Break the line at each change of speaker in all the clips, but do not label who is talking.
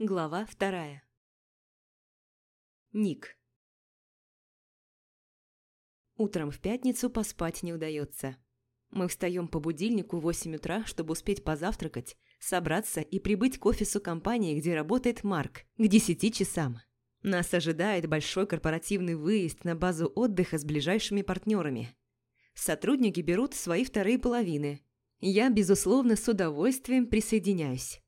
Глава вторая. Ник. Утром в пятницу поспать не удается. Мы встаем по будильнику в 8 утра, чтобы успеть позавтракать, собраться и прибыть к офису компании, где работает Марк, к 10 часам. Нас ожидает большой корпоративный выезд на базу отдыха с ближайшими партнерами. Сотрудники берут свои вторые половины. Я, безусловно, с удовольствием присоединяюсь.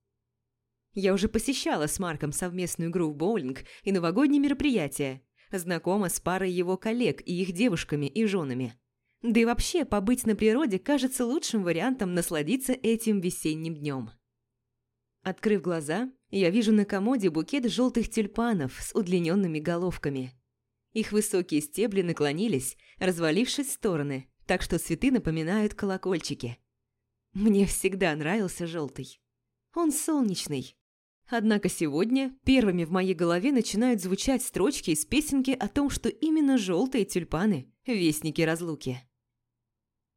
Я уже посещала с Марком совместную игру в боулинг и новогодние мероприятия, знакома с парой его коллег и их девушками и женами. Да и вообще, побыть на природе кажется лучшим вариантом насладиться этим весенним днем. Открыв глаза, я вижу на комоде букет желтых тюльпанов с удлиненными головками. Их высокие стебли наклонились, развалившись в стороны, так что цветы напоминают колокольчики. Мне всегда нравился желтый. Он солнечный, Однако сегодня первыми в моей голове начинают звучать строчки из песенки о том, что именно желтые тюльпаны – вестники разлуки.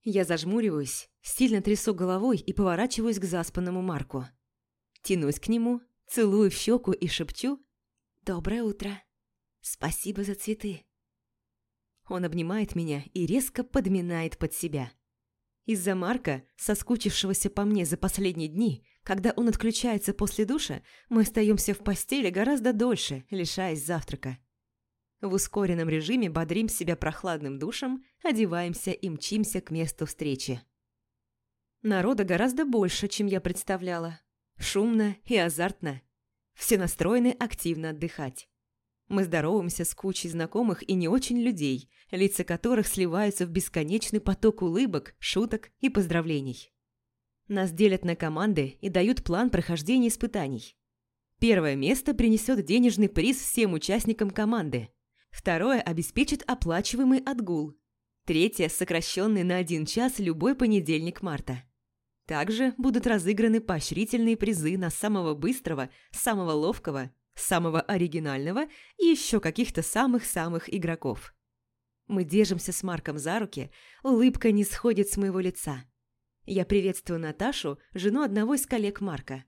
Я зажмуриваюсь, сильно трясу головой и поворачиваюсь к заспанному Марку. Тянусь к нему, целую в щеку и шепчу «Доброе утро! Спасибо за цветы!» Он обнимает меня и резко подминает под себя. Из-за Марка, соскучившегося по мне за последние дни, когда он отключается после душа, мы остаемся в постели гораздо дольше, лишаясь завтрака. В ускоренном режиме бодрим себя прохладным душем, одеваемся и мчимся к месту встречи. Народа гораздо больше, чем я представляла. Шумно и азартно. Все настроены активно отдыхать. Мы здороваемся с кучей знакомых и не очень людей, лица которых сливаются в бесконечный поток улыбок, шуток и поздравлений. Нас делят на команды и дают план прохождения испытаний. Первое место принесет денежный приз всем участникам команды. Второе обеспечит оплачиваемый отгул. Третье – сокращенный на один час любой понедельник марта. Также будут разыграны поощрительные призы на самого быстрого, самого ловкого, самого оригинального и еще каких-то самых-самых игроков. Мы держимся с Марком за руки, улыбка не сходит с моего лица. Я приветствую Наташу, жену одного из коллег Марка.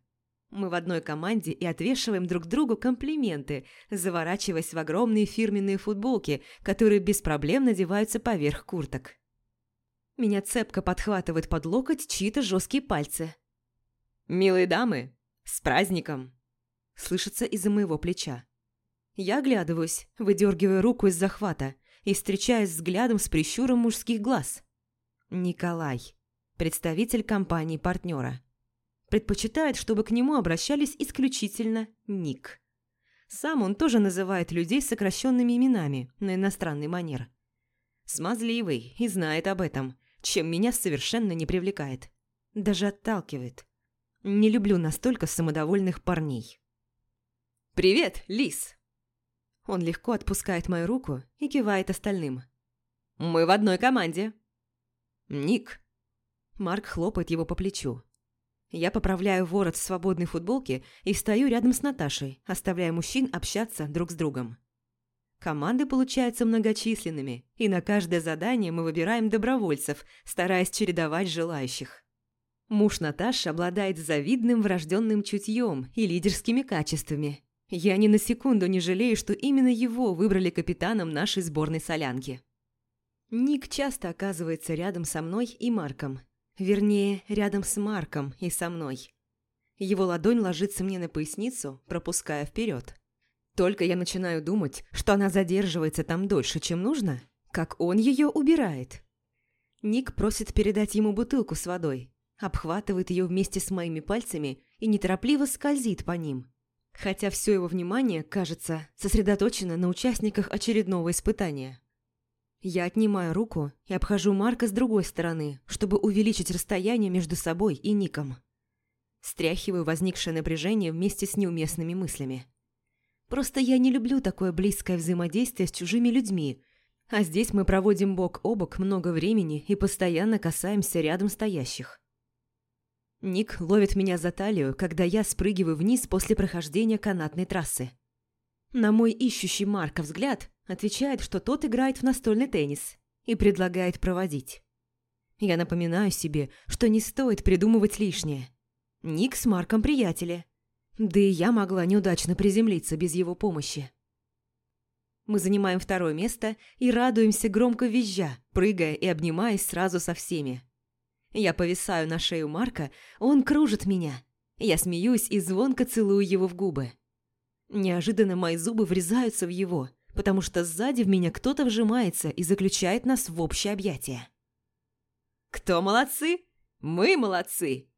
Мы в одной команде и отвешиваем друг другу комплименты, заворачиваясь в огромные фирменные футболки, которые без проблем надеваются поверх курток. Меня цепко подхватывает под локоть чьи-то жесткие пальцы. «Милые дамы, с праздником!» Слышится из-за моего плеча. Я оглядываюсь, выдергивая руку из захвата и встречаюсь взглядом с прищуром мужских глаз. Николай представитель компании-партнера. Предпочитает, чтобы к нему обращались исключительно Ник. Сам он тоже называет людей сокращенными именами на иностранный манер. Смазливый и знает об этом, чем меня совершенно не привлекает. Даже отталкивает. Не люблю настолько самодовольных парней. «Привет, Лис!» Он легко отпускает мою руку и кивает остальным. «Мы в одной команде». «Ник, Марк хлопает его по плечу. Я поправляю ворот свободной футболки и встаю рядом с Наташей, оставляя мужчин общаться друг с другом. Команды получаются многочисленными, и на каждое задание мы выбираем добровольцев, стараясь чередовать желающих. Муж Наташи обладает завидным врожденным чутьем и лидерскими качествами. Я ни на секунду не жалею, что именно его выбрали капитаном нашей сборной солянки. Ник часто оказывается рядом со мной и Марком, Вернее, рядом с Марком и со мной. Его ладонь ложится мне на поясницу, пропуская вперед. Только я начинаю думать, что она задерживается там дольше, чем нужно, как он ее убирает. Ник просит передать ему бутылку с водой, обхватывает ее вместе с моими пальцами и неторопливо скользит по ним. Хотя все его внимание, кажется, сосредоточено на участниках очередного испытания. Я отнимаю руку и обхожу Марка с другой стороны, чтобы увеличить расстояние между собой и Ником. Стряхиваю возникшее напряжение вместе с неуместными мыслями. Просто я не люблю такое близкое взаимодействие с чужими людьми, а здесь мы проводим бок о бок много времени и постоянно касаемся рядом стоящих. Ник ловит меня за талию, когда я спрыгиваю вниз после прохождения канатной трассы. На мой ищущий Марка взгляд отвечает, что тот играет в настольный теннис и предлагает проводить. Я напоминаю себе, что не стоит придумывать лишнее. Ник с Марком приятели. Да и я могла неудачно приземлиться без его помощи. Мы занимаем второе место и радуемся громко визжа, прыгая и обнимаясь сразу со всеми. Я повисаю на шею Марка, он кружит меня. Я смеюсь и звонко целую его в губы. Неожиданно мои зубы врезаются в его, потому что сзади в меня кто-то вжимается и заключает нас в общее объятие. «Кто молодцы? Мы молодцы!»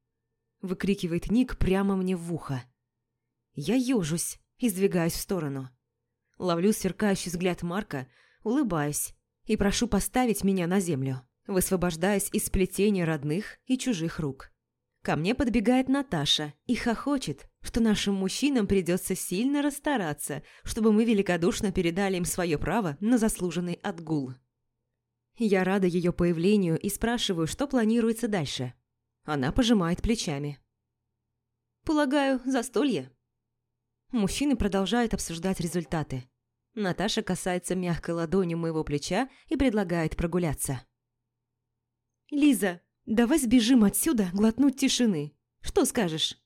Выкрикивает Ник прямо мне в ухо. Я ежусь и в сторону. Ловлю сверкающий взгляд Марка, улыбаюсь и прошу поставить меня на землю, высвобождаясь из сплетения родных и чужих рук. Ко мне подбегает Наташа и хохочет, что нашим мужчинам придется сильно расстараться, чтобы мы великодушно передали им свое право на заслуженный отгул. Я рада ее появлению и спрашиваю, что планируется дальше. Она пожимает плечами. «Полагаю, застолье?» Мужчины продолжают обсуждать результаты. Наташа касается мягкой ладонью моего плеча и предлагает прогуляться. «Лиза, давай сбежим отсюда глотнуть тишины. Что скажешь?»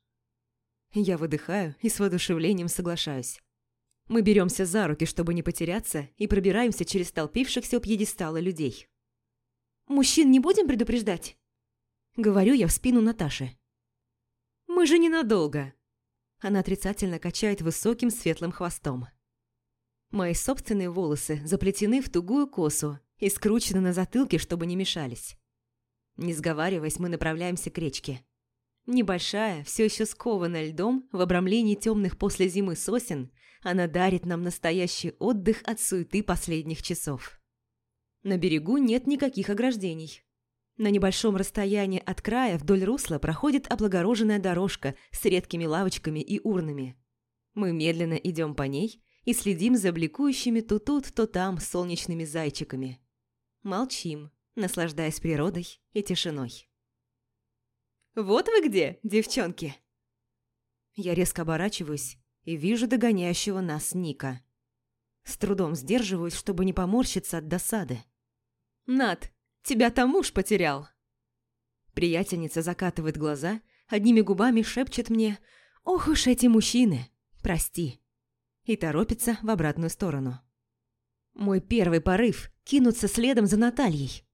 Я выдыхаю и с воодушевлением соглашаюсь. Мы беремся за руки, чтобы не потеряться, и пробираемся через толпившихся у пьедестала людей. «Мужчин не будем предупреждать?» Говорю я в спину Наташи. «Мы же ненадолго!» Она отрицательно качает высоким светлым хвостом. Мои собственные волосы заплетены в тугую косу и скручены на затылке, чтобы не мешались. Не сговариваясь, мы направляемся к речке. Небольшая, все еще скованная льдом, в обрамлении темных после зимы сосен, она дарит нам настоящий отдых от суеты последних часов. На берегу нет никаких ограждений. На небольшом расстоянии от края вдоль русла проходит облагороженная дорожка с редкими лавочками и урнами. Мы медленно идем по ней и следим за бликующими то тут, то там солнечными зайчиками. Молчим, наслаждаясь природой и тишиной. «Вот вы где, девчонки!» Я резко оборачиваюсь и вижу догоняющего нас Ника. С трудом сдерживаюсь, чтобы не поморщиться от досады. «Над, тебя там муж потерял!» Приятельница закатывает глаза, одними губами шепчет мне «Ох уж эти мужчины! Прости!» и торопится в обратную сторону. Мой первый порыв – кинуться следом за Натальей.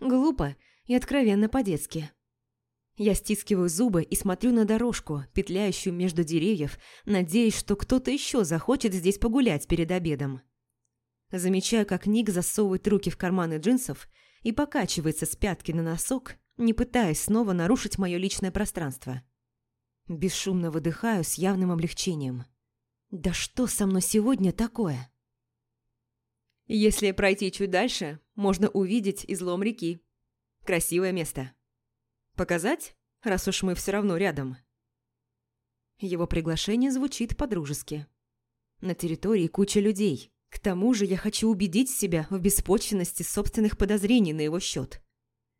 Глупо и откровенно по-детски. Я стискиваю зубы и смотрю на дорожку, петляющую между деревьев, надеясь, что кто-то еще захочет здесь погулять перед обедом. Замечаю, как Ник засовывает руки в карманы джинсов и покачивается с пятки на носок, не пытаясь снова нарушить мое личное пространство. Бесшумно выдыхаю с явным облегчением. «Да что со мной сегодня такое?» Если пройти чуть дальше, можно увидеть излом реки. Красивое место. Показать, раз уж мы все равно рядом? Его приглашение звучит по-дружески. На территории куча людей. К тому же я хочу убедить себя в беспочвенности собственных подозрений на его счет.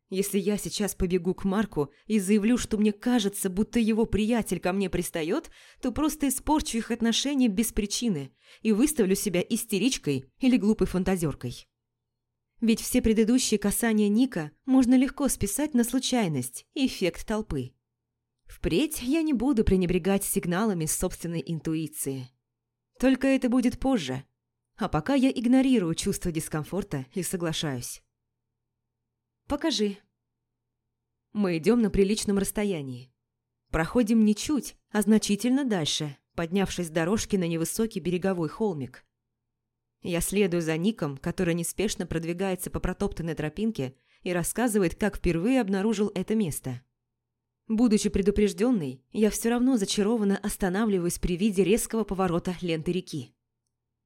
Если я сейчас побегу к Марку и заявлю, что мне кажется, будто его приятель ко мне пристает, то просто испорчу их отношения без причины и выставлю себя истеричкой или глупой фантазеркой. Ведь все предыдущие касания Ника можно легко списать на случайность и эффект толпы. Впредь я не буду пренебрегать сигналами собственной интуиции. Только это будет позже. А пока я игнорирую чувство дискомфорта и соглашаюсь. «Покажи». Мы идем на приличном расстоянии. Проходим не чуть, а значительно дальше, поднявшись с дорожки на невысокий береговой холмик. Я следую за Ником, который неспешно продвигается по протоптанной тропинке и рассказывает, как впервые обнаружил это место. Будучи предупрежденной, я все равно зачарованно останавливаюсь при виде резкого поворота ленты реки.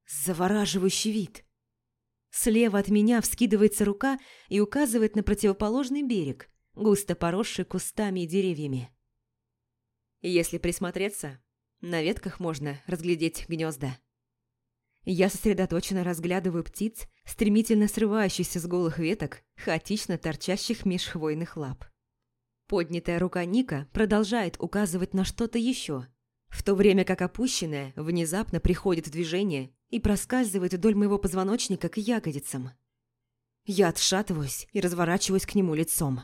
Завораживающий вид. Слева от меня вскидывается рука и указывает на противоположный берег, густо поросший кустами и деревьями. Если присмотреться, на ветках можно разглядеть гнезда. Я сосредоточенно разглядываю птиц, стремительно срывающихся с голых веток, хаотично торчащих меж хвойных лап. Поднятая рука Ника продолжает указывать на что-то еще, в то время как опущенная внезапно приходит в движение и проскальзывает вдоль моего позвоночника к ягодицам. Я отшатываюсь и разворачиваюсь к нему лицом.